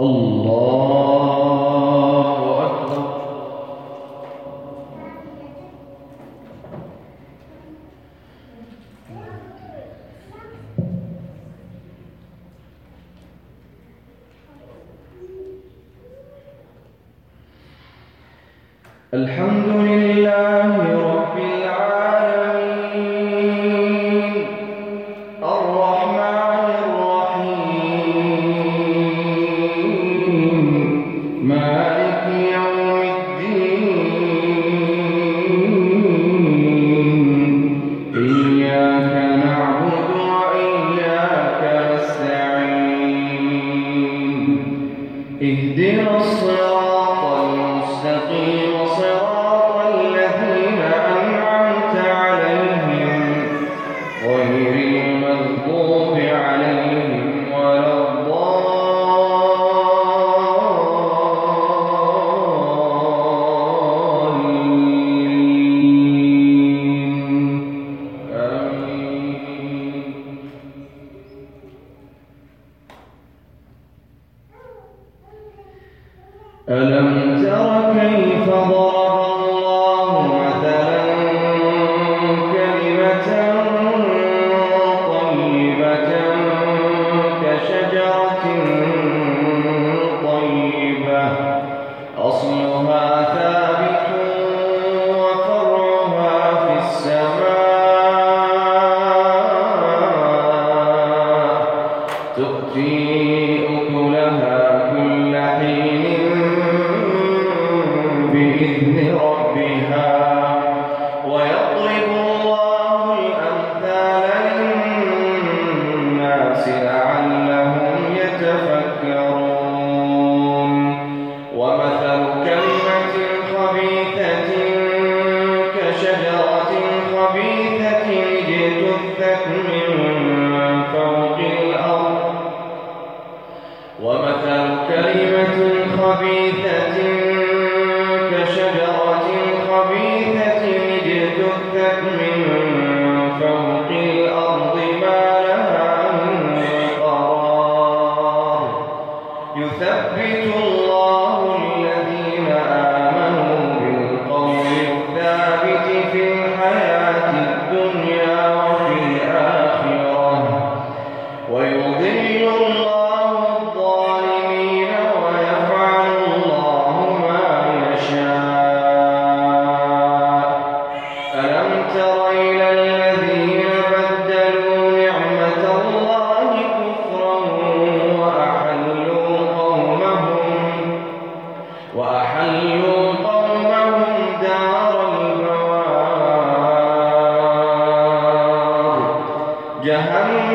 ئەو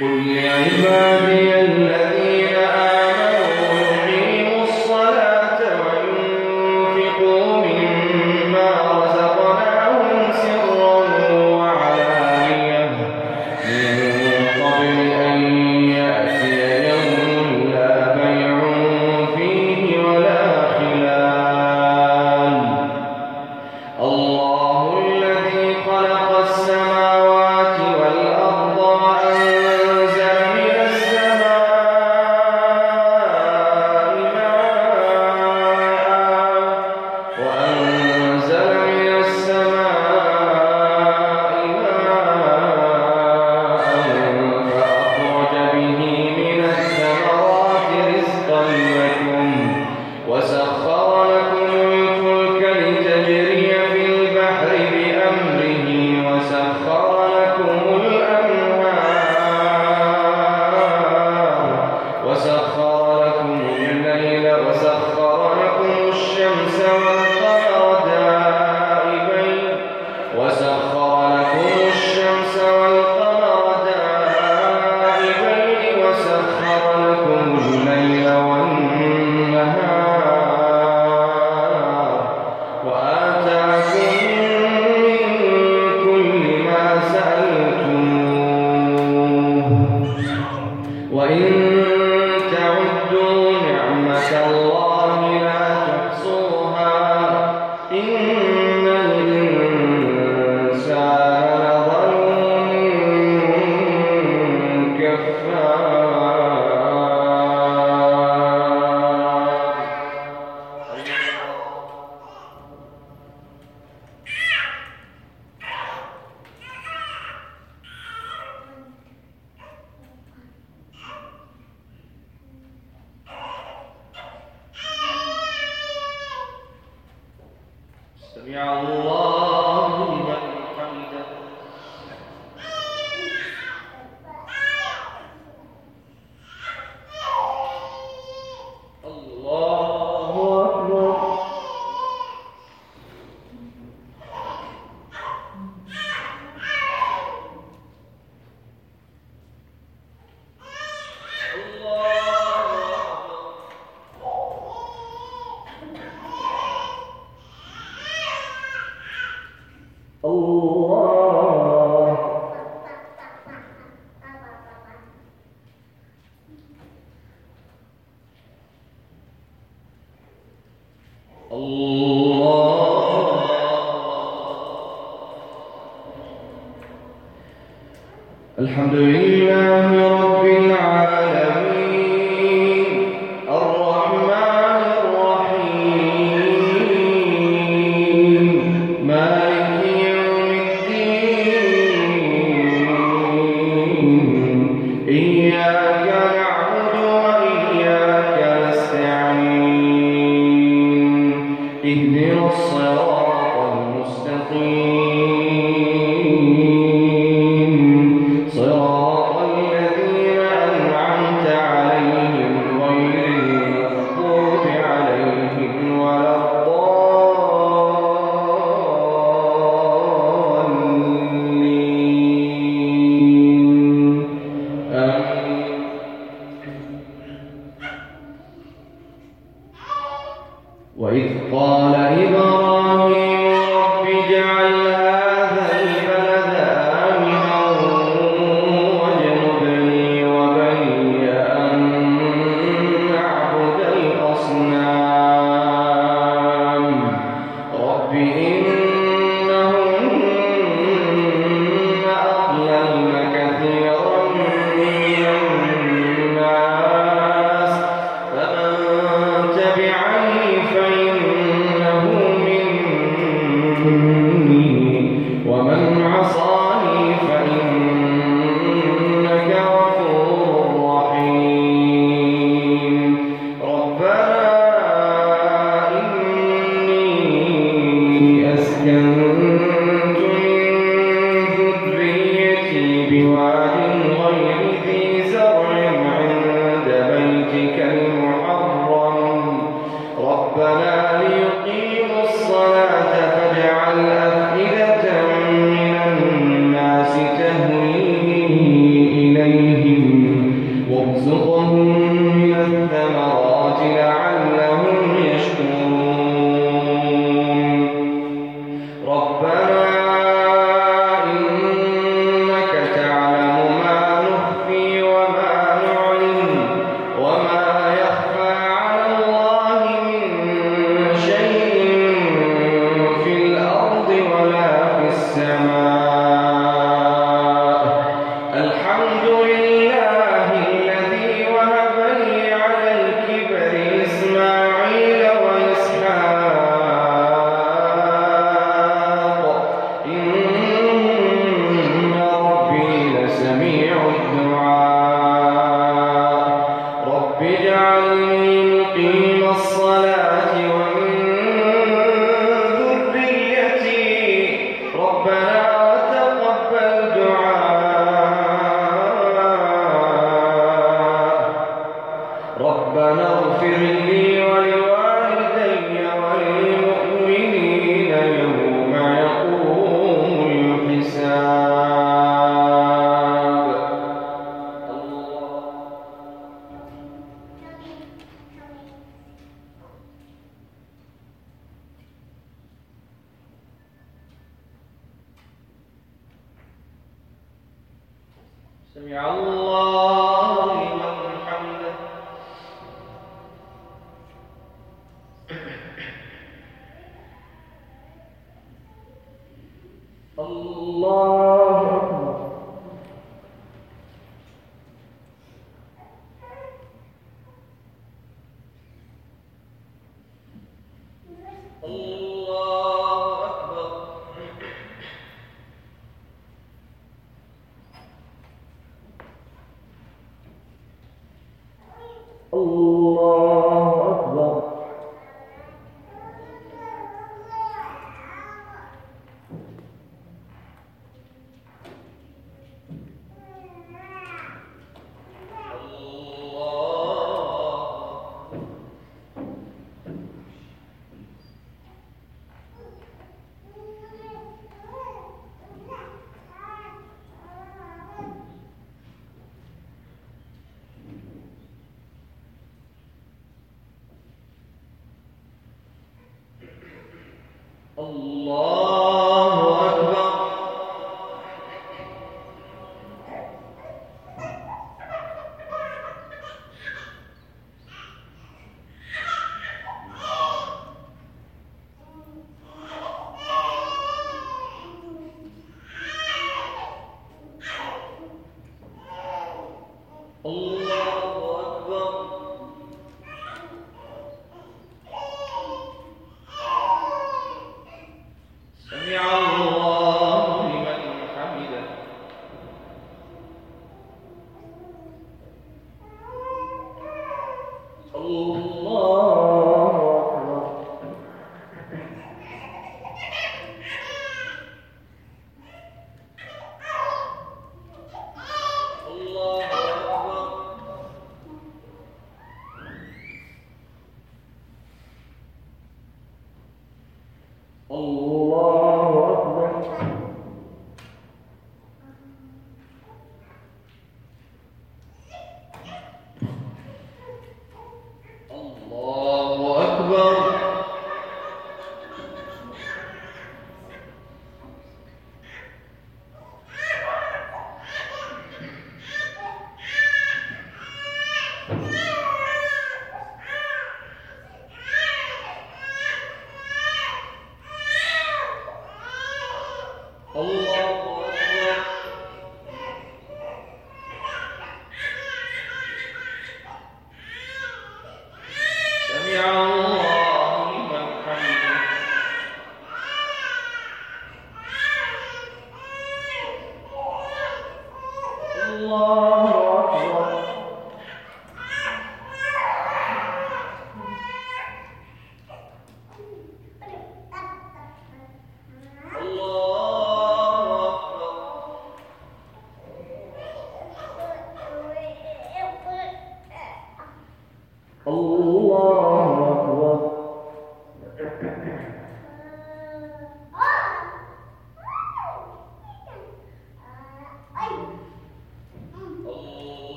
قل يا عبادي الذين سمع الله الحمد لله سمع الله Allah.